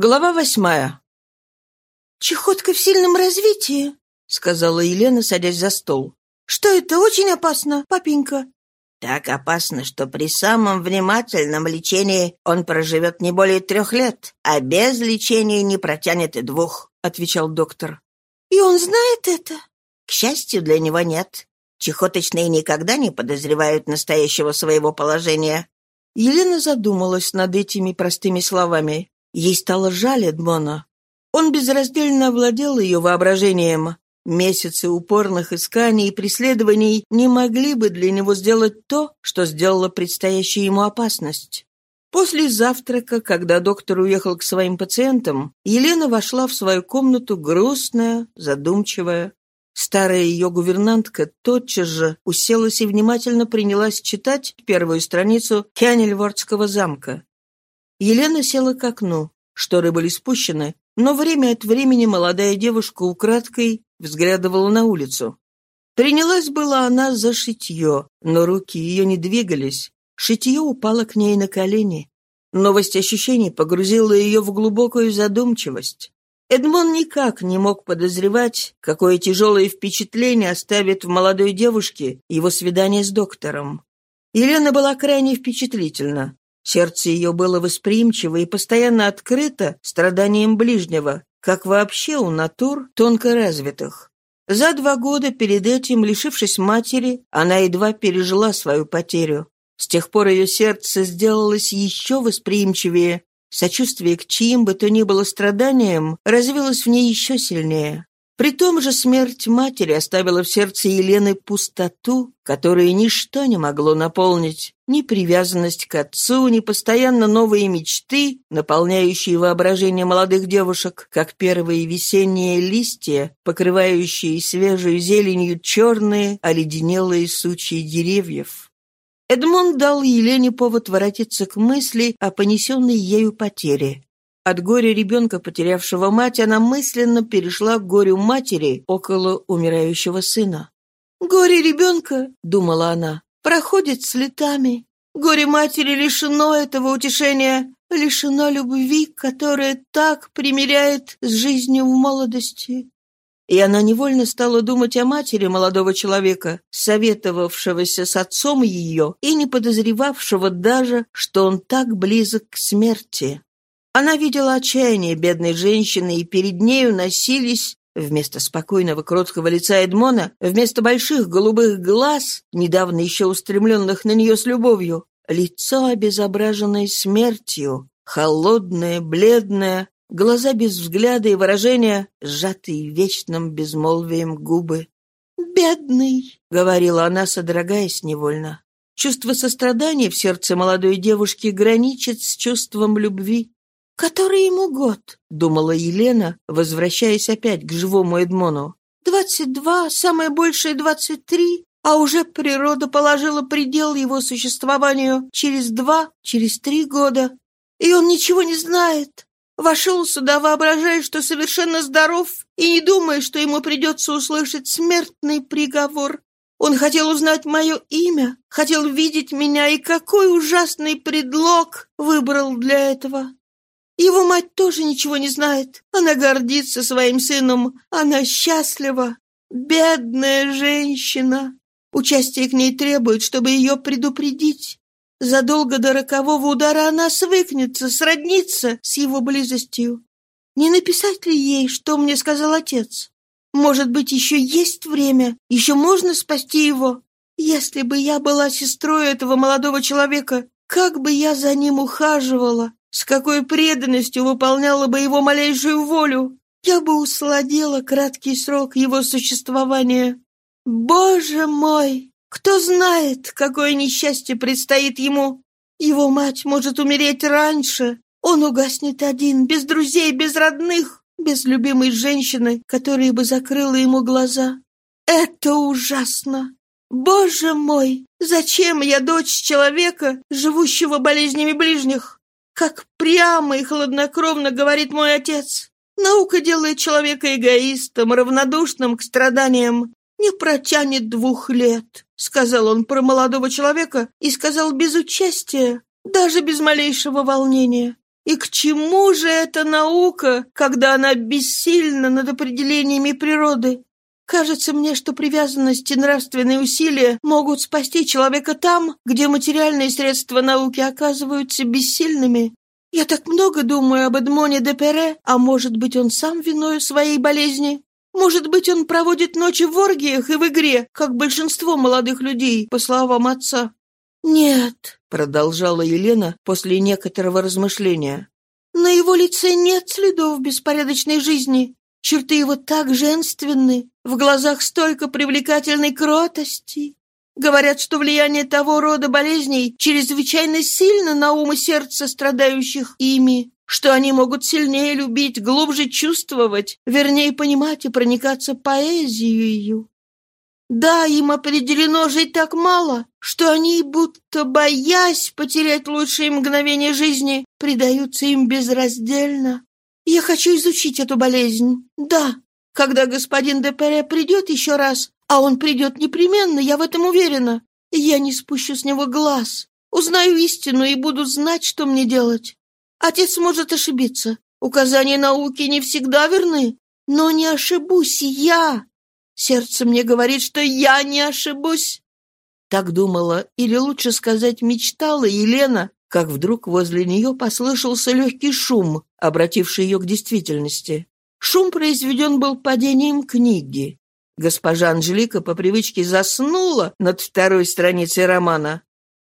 Глава восьмая. «Чехотка в сильном развитии», — сказала Елена, садясь за стол. «Что это? Очень опасно, папенька». «Так опасно, что при самом внимательном лечении он проживет не более трех лет, а без лечения не протянет и двух», — отвечал доктор. «И он знает это?» «К счастью, для него нет. Чехоточные никогда не подозревают настоящего своего положения». Елена задумалась над этими простыми словами. Ей стало жаль Эдмона. Он безраздельно овладел ее воображением. Месяцы упорных исканий и преследований не могли бы для него сделать то, что сделала предстоящая ему опасность. После завтрака, когда доктор уехал к своим пациентам, Елена вошла в свою комнату грустная, задумчивая. Старая ее гувернантка тотчас же уселась и внимательно принялась читать первую страницу Кянельвордского замка. Елена села к окну. Шторы были спущены, но время от времени молодая девушка украдкой взглядывала на улицу. Принялась была она за шитье, но руки ее не двигались. Шитье упало к ней на колени. Новость ощущений погрузила ее в глубокую задумчивость. Эдмон никак не мог подозревать, какое тяжелое впечатление оставит в молодой девушке его свидание с доктором. Елена была крайне впечатлительна. Сердце ее было восприимчиво и постоянно открыто страданиям ближнего, как вообще у натур тонко развитых. За два года перед этим, лишившись матери, она едва пережила свою потерю. С тех пор ее сердце сделалось еще восприимчивее, сочувствие к чьим бы то ни было страданиям развилось в ней еще сильнее. При том же смерть матери оставила в сердце Елены пустоту, которую ничто не могло наполнить. Ни привязанность к отцу, ни постоянно новые мечты, наполняющие воображение молодых девушек, как первые весенние листья, покрывающие свежей зеленью черные, оледенелые сучьи деревьев. Эдмонд дал Елене повод воротиться к мысли о понесенной ею потере. От горя ребенка, потерявшего мать, она мысленно перешла к горю матери около умирающего сына. «Горе ребенка», — думала она, — «проходит с летами. Горе матери лишено этого утешения, лишено любви, которая так примиряет с жизнью в молодости». И она невольно стала думать о матери молодого человека, советовавшегося с отцом ее и не подозревавшего даже, что он так близок к смерти. Она видела отчаяние бедной женщины, и перед нею носились Вместо спокойного, кроткого лица Эдмона, вместо больших голубых глаз, недавно еще устремленных на нее с любовью, лицо, обезображенное смертью, холодное, бледное, глаза без взгляда и выражения, сжатые вечным безмолвием губы. «Бедный!» — говорила она, содрогаясь невольно. Чувство сострадания в сердце молодой девушки граничит с чувством любви. «Который ему год?» — думала Елена, возвращаясь опять к живому Эдмону. «Двадцать два, самое большее двадцать три, а уже природа положила предел его существованию через два, через три года. И он ничего не знает. Вошел сюда, воображая, что совершенно здоров, и не думая, что ему придется услышать смертный приговор. Он хотел узнать мое имя, хотел видеть меня, и какой ужасный предлог выбрал для этого. Его мать тоже ничего не знает. Она гордится своим сыном. Она счастлива. Бедная женщина. Участие к ней требует, чтобы ее предупредить. Задолго до рокового удара она свыкнется, сроднится с его близостью. Не написать ли ей, что мне сказал отец? Может быть, еще есть время, еще можно спасти его? Если бы я была сестрой этого молодого человека, как бы я за ним ухаживала, с какой преданностью выполняла бы его малейшую волю! Я бы усладила краткий срок его существования. Боже мой! Кто знает, какое несчастье предстоит ему? Его мать может умереть раньше. Он угаснет один, без друзей, без родных, без любимой женщины, которая бы закрыла ему глаза. Это ужасно! Боже мой! Зачем я дочь человека, живущего болезнями ближних? Как прямо и хладнокровно говорит мой отец. Наука делает человека эгоистом, равнодушным к страданиям. Не протянет двух лет, сказал он про молодого человека и сказал без участия, даже без малейшего волнения. И к чему же эта наука, когда она бессильна над определениями природы? Кажется мне, что привязанность и нравственные усилия могут спасти человека там, где материальные средства науки оказываются бессильными. Я так много думаю об Эдмоне де Пере, а может быть, он сам виною своей болезни? Может быть, он проводит ночи в оргиях и в игре, как большинство молодых людей, по словам отца? «Нет», — продолжала Елена после некоторого размышления, «на его лице нет следов беспорядочной жизни. Черты его так женственны, в глазах столько привлекательной кротости. Говорят, что влияние того рода болезней чрезвычайно сильно на ум и сердце страдающих ими, что они могут сильнее любить, глубже чувствовать, вернее понимать и проникаться поэзией. Да, им определено жить так мало, что они, будто боясь потерять лучшие мгновения жизни, предаются им безраздельно. Я хочу изучить эту болезнь. Да, когда господин Депере придет еще раз, а он придет непременно, я в этом уверена, я не спущу с него глаз, узнаю истину и буду знать, что мне делать. Отец может ошибиться. Указания науки не всегда верны, но не ошибусь я. Сердце мне говорит, что я не ошибусь. Так думала, или лучше сказать, мечтала Елена, как вдруг возле нее послышался легкий шум, обративший ее к действительности. Шум произведен был падением книги. Госпожа Анжелика по привычке заснула над второй страницей романа.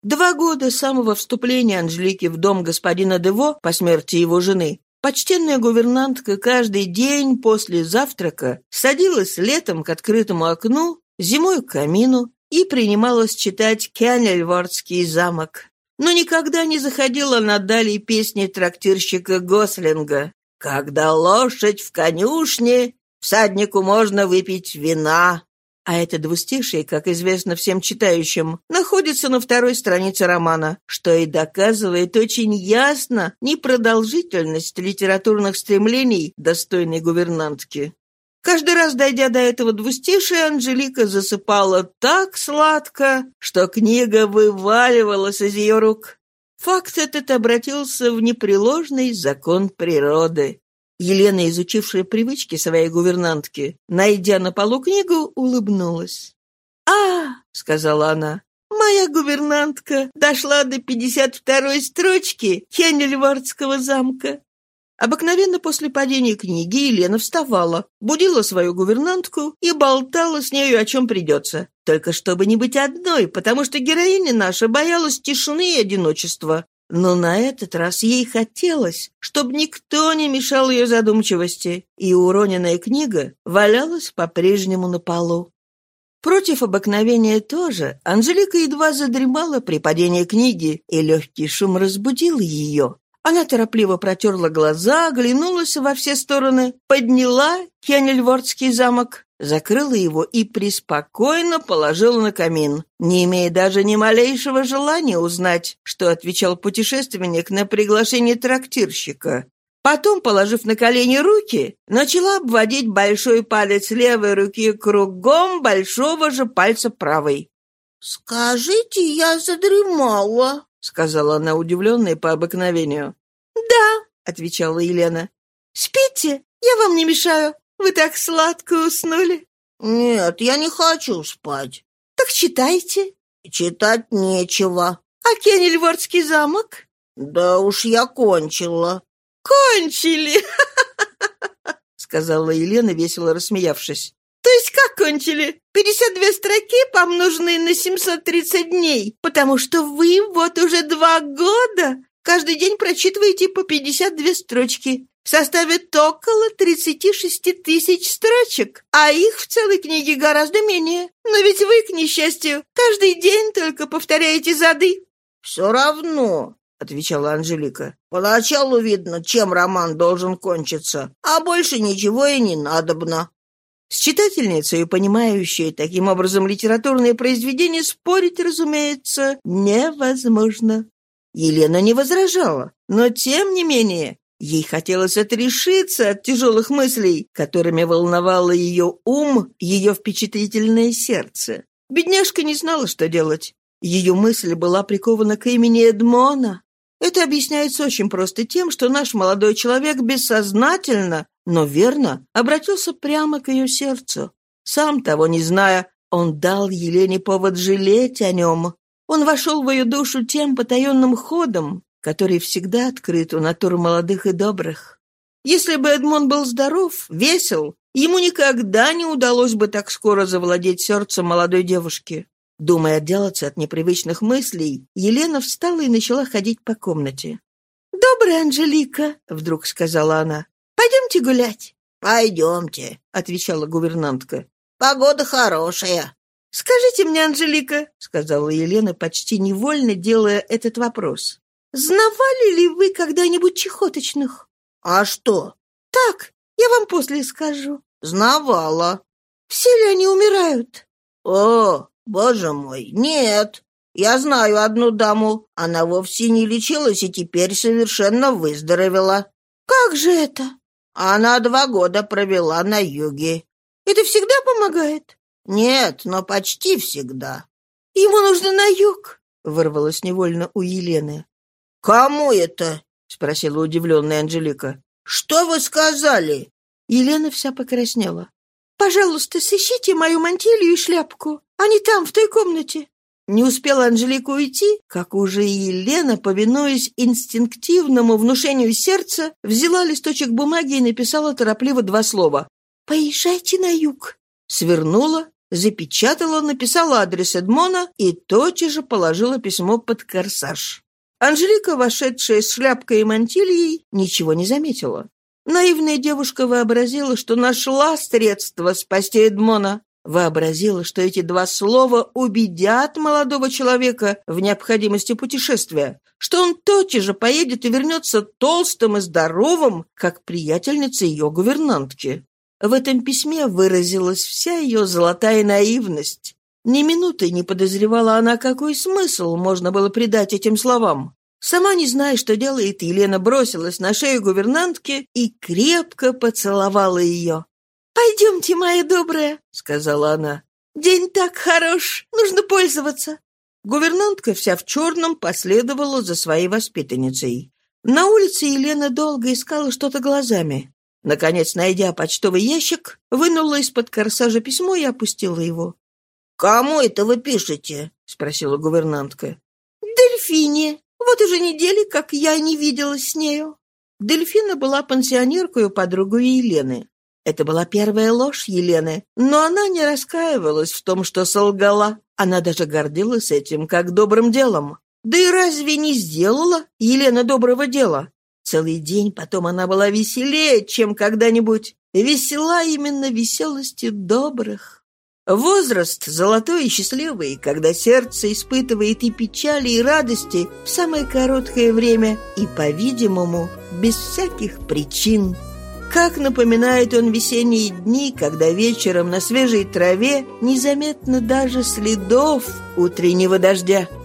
Два года самого вступления Анжелики в дом господина Дево по смерти его жены почтенная гувернантка каждый день после завтрака садилась летом к открытому окну, зимой к камину и принималась читать Кеннельвардский замок но никогда не заходила на дали песни трактирщика Гослинга. «Когда лошадь в конюшне, всаднику можно выпить вина». А это двустишие, как известно всем читающим, находится на второй странице романа, что и доказывает очень ясно непродолжительность литературных стремлений достойной гувернантки. Каждый раз, дойдя до этого двустишия, Анжелика засыпала так сладко, что книга вываливалась из ее рук. Факт этот обратился в непреложный закон природы. Елена, изучившая привычки своей гувернантки, найдя на полу книгу, улыбнулась. «А!» — сказала она. «Моя гувернантка дошла до пятьдесят второй строчки Хеннельвардского замка. Обыкновенно после падения книги Елена вставала, будила свою гувернантку и болтала с нею, о чем придется. Только чтобы не быть одной, потому что героиня наша боялась тишины и одиночества. Но на этот раз ей хотелось, чтобы никто не мешал ее задумчивости, и уроненная книга валялась по-прежнему на полу. Против обыкновения тоже Анжелика едва задремала при падении книги, и легкий шум разбудил ее. Она торопливо протерла глаза, оглянулась во все стороны, подняла Кеннельвордский замок, закрыла его и преспокойно положила на камин, не имея даже ни малейшего желания узнать, что отвечал путешественник на приглашение трактирщика. Потом, положив на колени руки, начала обводить большой палец левой руки кругом большого же пальца правой. «Скажите, я задремала», — сказала она, удивленная по обыкновению. «Да», — отвечала Елена. «Спите, я вам не мешаю. Вы так сладко уснули». «Нет, я не хочу спать». «Так читайте». «Читать нечего». «А Кеннельвордский замок?» «Да уж я кончила». «Кончили!» — сказала Елена, весело рассмеявшись. Есть как кончили? 52 строки, помноженные на 730 дней, потому что вы вот уже два года каждый день прочитываете по 52 строчки. Составит около 36 тысяч строчек, а их в целой книге гораздо менее. Но ведь вы, к несчастью, каждый день только повторяете зады. «Все равно», — отвечала Анжелика. «Поначалу видно, чем роман должен кончиться, а больше ничего и не надобно». С читательницей, понимающей таким образом литературные произведения, спорить, разумеется, невозможно. Елена не возражала, но тем не менее ей хотелось отрешиться от тяжелых мыслей, которыми волновало ее ум, ее впечатлительное сердце. Бедняжка не знала, что делать. Ее мысль была прикована к имени Эдмона. Это объясняется очень просто тем, что наш молодой человек бессознательно, но верно, обратился прямо к ее сердцу. Сам того не зная, он дал Елене повод жалеть о нем. Он вошел в ее душу тем потаенным ходом, который всегда открыт у натур молодых и добрых. Если бы Эдмон был здоров, весел, ему никогда не удалось бы так скоро завладеть сердцем молодой девушки. Думая отделаться от непривычных мыслей, Елена встала и начала ходить по комнате. «Добрая Анжелика», — вдруг сказала она, — «пойдемте гулять». «Пойдемте», — отвечала гувернантка. «Погода хорошая». «Скажите мне, Анжелика», — сказала Елена, почти невольно делая этот вопрос, «знавали ли вы когда-нибудь чехоточных?» «А что?» «Так, я вам после скажу». «Знавала». «Все ли они умирают?» «О, «Боже мой, нет! Я знаю одну даму. Она вовсе не лечилась и теперь совершенно выздоровела». «Как же это?» «Она два года провела на юге». «Это всегда помогает?» «Нет, но почти всегда». «Ему нужно на юг», — вырвалось невольно у Елены. «Кому это?» — спросила удивленная Анжелика. «Что вы сказали?» Елена вся покраснела. «Пожалуйста, сыщите мою мантилью и шляпку. Они там, в той комнате». Не успела Анжелика уйти, как уже Елена, повинуясь инстинктивному внушению сердца, взяла листочек бумаги и написала торопливо два слова. «Поезжайте на юг». Свернула, запечатала, написала адрес Эдмона и тотчас же положила письмо под корсаж. Анжелика, вошедшая с шляпкой и мантильей, ничего не заметила. Наивная девушка вообразила, что нашла средство спасти Эдмона. Вообразила, что эти два слова убедят молодого человека в необходимости путешествия, что он тотчас же поедет и вернется толстым и здоровым, как приятельница ее гувернантки. В этом письме выразилась вся ее золотая наивность. Ни минуты не подозревала она, какой смысл можно было придать этим словам. Сама не зная, что делает, Елена бросилась на шею гувернантки и крепко поцеловала ее. «Пойдемте, моя добрая», — сказала она. «День так хорош, нужно пользоваться». Гувернантка вся в черном последовала за своей воспитанницей. На улице Елена долго искала что-то глазами. Наконец, найдя почтовый ящик, вынула из-под корсажа письмо и опустила его. «Кому это вы пишете?» — спросила гувернантка. «Дельфине», вот уже недели, как я не виделась с нею». Дельфина была пансионеркой у подруги Елены. Это была первая ложь Елены, но она не раскаивалась в том, что солгала. Она даже гордилась этим как добрым делом. Да и разве не сделала Елена доброго дела? Целый день потом она была веселее, чем когда-нибудь. Весела именно веселостью добрых. Возраст золотой и счастливый, когда сердце испытывает и печали, и радости в самое короткое время и, по-видимому, без всяких причин. Как напоминает он весенние дни, когда вечером на свежей траве незаметно даже следов утреннего дождя –